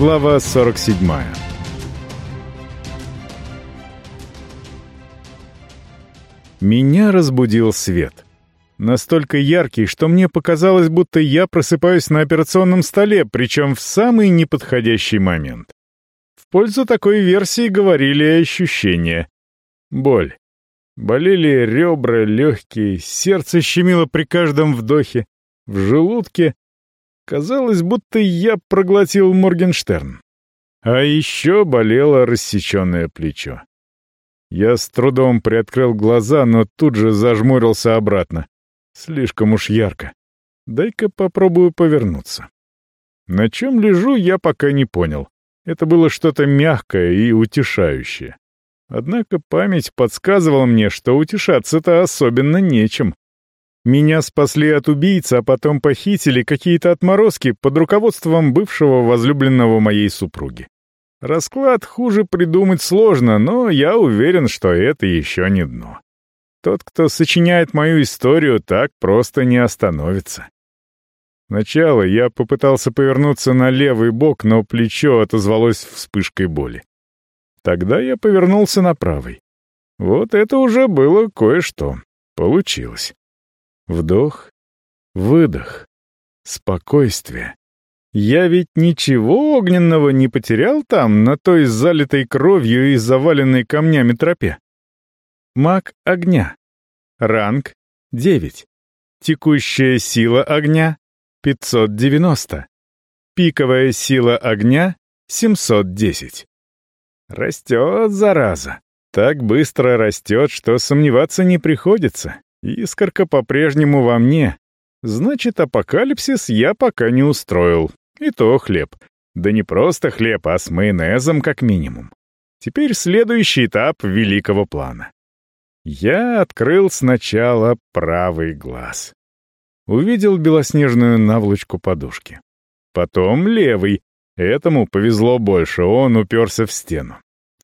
Глава 47 Меня разбудил свет. Настолько яркий, что мне показалось, будто я просыпаюсь на операционном столе, причем в самый неподходящий момент. В пользу такой версии говорили ощущения. Боль. Болели ребра, легкие, сердце щемило при каждом вдохе, в желудке Казалось, будто я проглотил Моргенштерн. А еще болело рассеченное плечо. Я с трудом приоткрыл глаза, но тут же зажмурился обратно. Слишком уж ярко. Дай-ка попробую повернуться. На чем лежу, я пока не понял. Это было что-то мягкое и утешающее. Однако память подсказывала мне, что утешаться-то особенно нечем. Меня спасли от убийцы, а потом похитили какие-то отморозки под руководством бывшего возлюбленного моей супруги. Расклад хуже придумать сложно, но я уверен, что это еще не дно. Тот, кто сочиняет мою историю, так просто не остановится. Сначала я попытался повернуться на левый бок, но плечо отозвалось вспышкой боли. Тогда я повернулся на правый. Вот это уже было кое-что. Получилось. Вдох, выдох, спокойствие. Я ведь ничего огненного не потерял там, на той залитой кровью и заваленной камнями тропе. Маг огня. Ранг 9. Текущая сила огня 590. Пиковая сила огня 710. Растет, зараза. Так быстро растет, что сомневаться не приходится. Искорка по-прежнему во мне. Значит, апокалипсис я пока не устроил. И то хлеб. Да не просто хлеб, а с майонезом как минимум. Теперь следующий этап великого плана. Я открыл сначала правый глаз. Увидел белоснежную наволочку подушки. Потом левый. Этому повезло больше, он уперся в стену.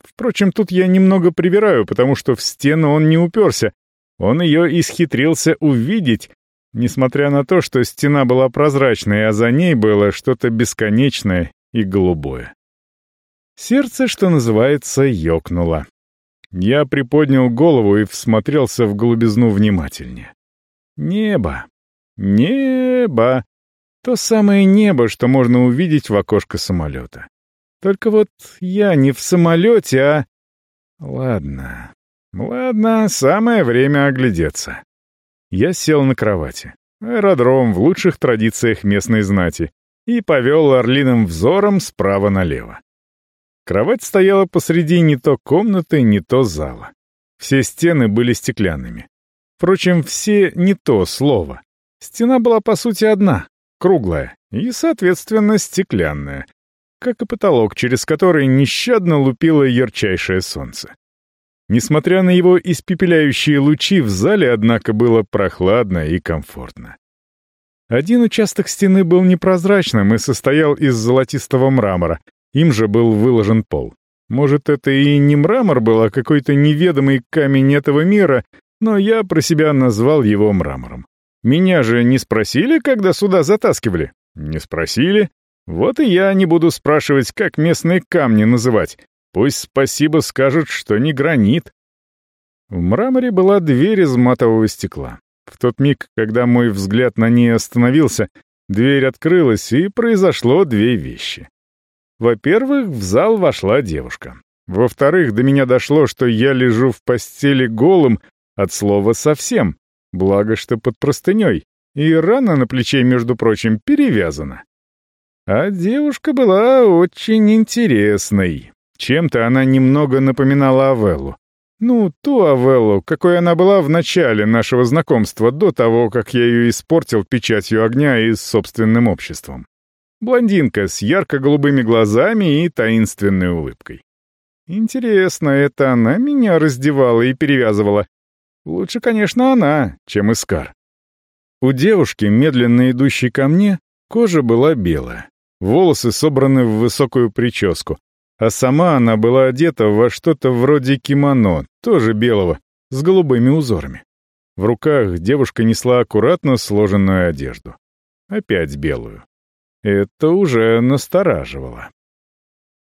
Впрочем, тут я немного привираю, потому что в стену он не уперся, он ее исхитрился увидеть, несмотря на то, что стена была прозрачной, а за ней было что-то бесконечное и голубое. Сердце, что называется, ёкнуло. Я приподнял голову и всмотрелся в голубизну внимательнее. Небо. Небо. То самое небо, что можно увидеть в окошко самолета. Только вот я не в самолете, а... Ладно, Ладно, самое время оглядеться. Я сел на кровати. Аэродром в лучших традициях местной знати и повел орлиным взором справа налево. Кровать стояла посреди не то комнаты, не то зала. Все стены были стеклянными. Впрочем, все не то слово. Стена была, по сути, одна, круглая и, соответственно, стеклянная, как и потолок, через который нещадно лупило ярчайшее солнце. Несмотря на его испепеляющие лучи, в зале, однако, было прохладно и комфортно. Один участок стены был непрозрачным и состоял из золотистого мрамора, им же был выложен пол. Может, это и не мрамор был, а какой-то неведомый камень этого мира, но я про себя назвал его мрамором. Меня же не спросили, когда сюда затаскивали? Не спросили. Вот и я не буду спрашивать, как местные камни называть. Пусть спасибо скажут, что не гранит. В мраморе была дверь из матового стекла. В тот миг, когда мой взгляд на ней остановился, дверь открылась, и произошло две вещи. Во-первых, в зал вошла девушка. Во-вторых, до меня дошло, что я лежу в постели голым, от слова совсем, благо что под простыней, и рана на плече, между прочим, перевязана. А девушка была очень интересной. Чем-то она немного напоминала Авеллу. Ну, ту Авеллу, какой она была в начале нашего знакомства, до того, как я ее испортил печатью огня и собственным обществом. Блондинка с ярко-голубыми глазами и таинственной улыбкой. Интересно, это она меня раздевала и перевязывала? Лучше, конечно, она, чем Искар. У девушки, медленно идущей ко мне, кожа была белая. Волосы собраны в высокую прическу, а сама она была одета во что-то вроде кимоно, тоже белого, с голубыми узорами. В руках девушка несла аккуратно сложенную одежду. Опять белую. Это уже настораживало.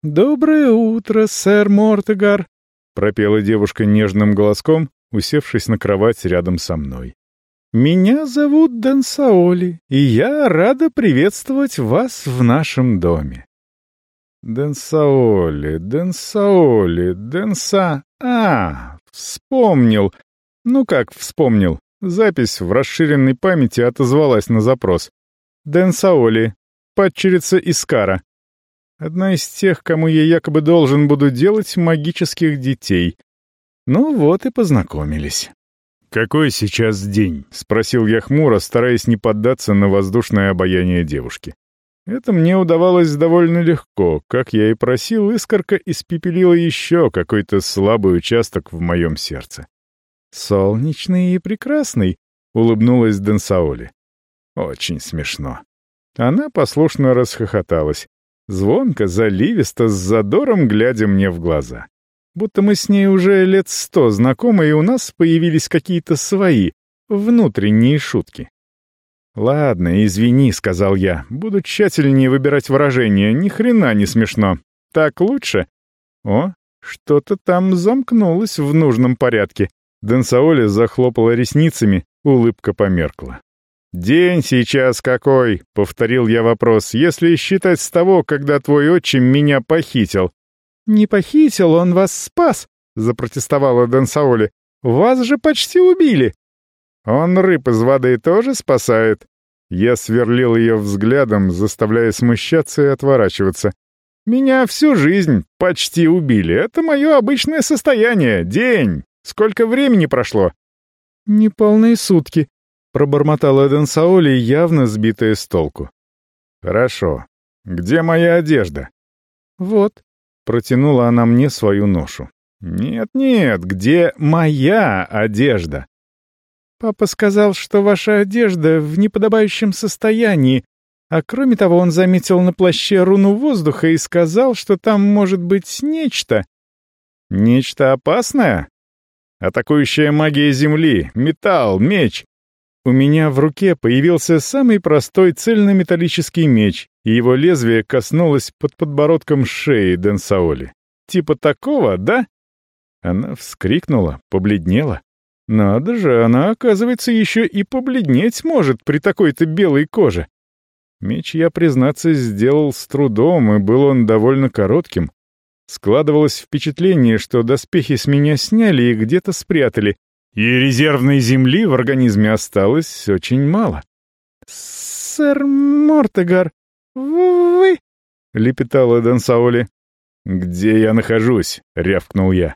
«Доброе утро, сэр Мортегар», — пропела девушка нежным голоском, усевшись на кровать рядом со мной. «Меня зовут Дэн Саоли, и я рада приветствовать вас в нашем доме». Дэн Саоли, Дэн Саоли, Дэн Са... А, вспомнил. Ну как вспомнил? Запись в расширенной памяти отозвалась на запрос. Дэн Саоли, падчерица Искара. Одна из тех, кому я якобы должен буду делать магических детей. Ну вот и познакомились. «Какой сейчас день?» — спросил я хмуро, стараясь не поддаться на воздушное обаяние девушки. Это мне удавалось довольно легко. Как я и просил, искорка испепелила еще какой-то слабый участок в моем сердце. «Солнечный и прекрасный», — улыбнулась Денсаоли. «Очень смешно». Она послушно расхохоталась, звонко, заливисто, с задором глядя мне в глаза. Будто мы с ней уже лет сто знакомы, и у нас появились какие-то свои, внутренние шутки. «Ладно, извини», — сказал я. «Буду тщательнее выбирать выражения. Ни хрена не смешно. Так лучше?» «О, что-то там замкнулось в нужном порядке». Денсаоли захлопала ресницами, улыбка померкла. «День сейчас какой?» — повторил я вопрос. «Если считать с того, когда твой отчим меня похитил». «Не похитил, он вас спас», — запротестовала Денсаоли. «Вас же почти убили». «Он рыб из воды тоже спасает?» Я сверлил ее взглядом, заставляя смущаться и отворачиваться. «Меня всю жизнь почти убили. Это мое обычное состояние. День. Сколько времени прошло?» «Неполные сутки», Пробормотал Эден Саоли, явно сбитая с толку. «Хорошо. Где моя одежда?» «Вот», — протянула она мне свою ношу. «Нет-нет, где моя одежда?» «Папа сказал, что ваша одежда в неподобающем состоянии, а кроме того он заметил на плаще руну воздуха и сказал, что там может быть нечто». «Нечто опасное?» «Атакующая магия Земли, металл, меч. У меня в руке появился самый простой цельнометаллический меч, и его лезвие коснулось под подбородком шеи Денсаоли. «Типа такого, да?» Она вскрикнула, побледнела. «Надо же, она, оказывается, еще и побледнеть может при такой-то белой коже». Меч я, признаться, сделал с трудом, и был он довольно коротким. Складывалось впечатление, что доспехи с меня сняли и где-то спрятали, и резервной земли в организме осталось очень мало. «Сэр Мортегар, вы...» — лепетала Дансаули. «Где я нахожусь?» — рявкнул я.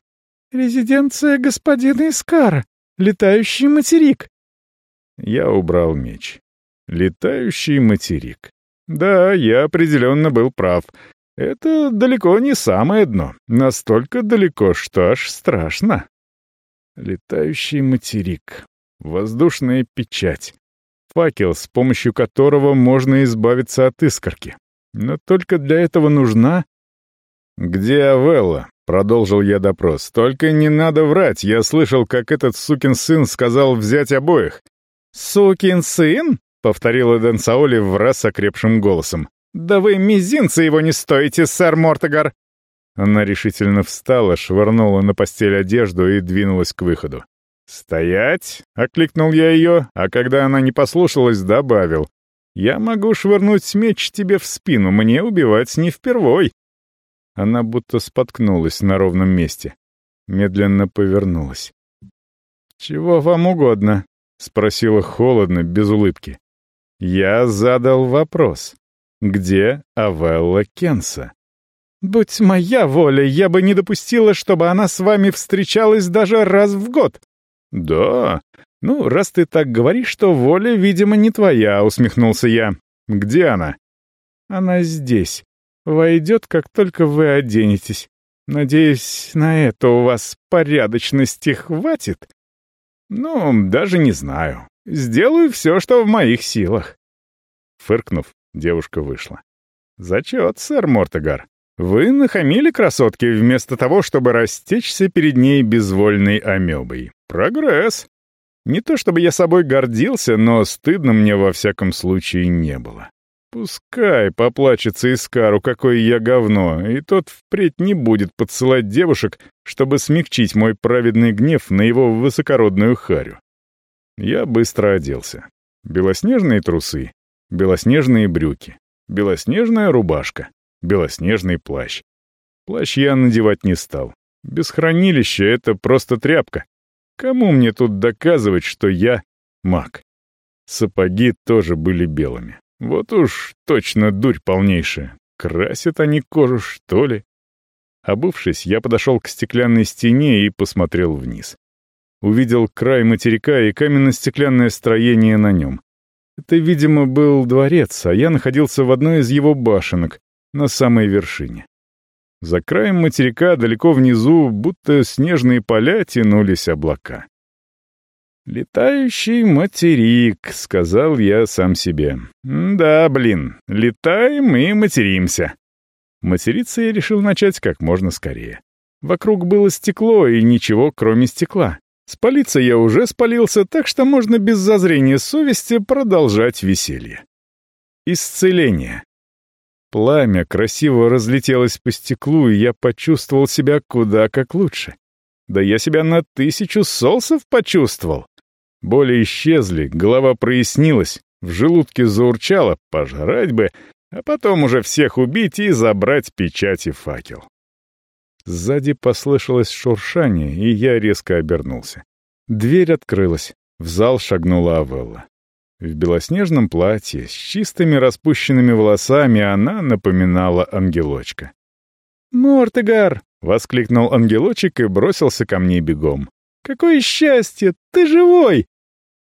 «Резиденция господина Искара, летающий материк». Я убрал меч. Летающий материк. Да, я определенно был прав. Это далеко не самое дно. Настолько далеко, что аж страшно. Летающий материк. Воздушная печать. Факел, с помощью которого можно избавиться от искорки. Но только для этого нужна... «Где Авелла?» — продолжил я допрос. «Только не надо врать. Я слышал, как этот сукин сын сказал взять обоих». «Сукин сын?» — повторила Дэн Саоли враз окрепшим голосом. «Да вы мизинца его не стоите, сэр Мортогар! Она решительно встала, швырнула на постель одежду и двинулась к выходу. «Стоять!» — окликнул я ее, а когда она не послушалась, добавил. «Я могу швырнуть меч тебе в спину, мне убивать не впервой!» Она будто споткнулась на ровном месте. Медленно повернулась. «Чего вам угодно?» — спросила холодно, без улыбки. Я задал вопрос. «Где Авелла Кенса?» Будь моя воля, я бы не допустила, чтобы она с вами встречалась даже раз в год. Да? Ну, раз ты так говоришь, то воля, видимо, не твоя, усмехнулся я. Где она? Она здесь. Войдет, как только вы оденетесь. Надеюсь, на это у вас порядочности хватит? Ну, даже не знаю. Сделаю все, что в моих силах. Фыркнув, девушка вышла. Зачет, сэр Мортегар. Вы нахамили красотке вместо того, чтобы растечься перед ней безвольной амебой. Прогресс. Не то чтобы я собой гордился, но стыдно мне во всяком случае не было. Пускай поплачется Искару, какое я говно, и тот впредь не будет подсылать девушек, чтобы смягчить мой праведный гнев на его высокородную харю. Я быстро оделся. Белоснежные трусы, белоснежные брюки, белоснежная рубашка, белоснежный плащ. Плащ я надевать не стал. Без хранилища это просто тряпка. Кому мне тут доказывать, что я маг? Сапоги тоже были белыми. Вот уж точно дурь полнейшая. Красят они кожу, что ли? Обувшись, я подошел к стеклянной стене и посмотрел вниз. Увидел край материка и каменно-стеклянное строение на нем. Это, видимо, был дворец, а я находился в одной из его башенок, на самой вершине. За краем материка, далеко внизу, будто снежные поля, тянулись облака. «Летающий материк», — сказал я сам себе. «Да, блин, летаем и материмся». Материться я решил начать как можно скорее. Вокруг было стекло и ничего, кроме стекла. Спалиться я уже спалился, так что можно без зазрения совести продолжать веселье. Исцеление. Пламя красиво разлетелось по стеклу, и я почувствовал себя куда как лучше. Да я себя на тысячу солсов почувствовал. Боли исчезли, голова прояснилась, в желудке заурчало, пожрать бы, а потом уже всех убить и забрать печать и факел. Сзади послышалось шуршание, и я резко обернулся. Дверь открылась. В зал шагнула Авелла. В белоснежном платье, с чистыми распущенными волосами она напоминала ангелочка. «Мортегар!» — воскликнул ангелочек и бросился ко мне бегом. «Какое счастье! Ты живой!»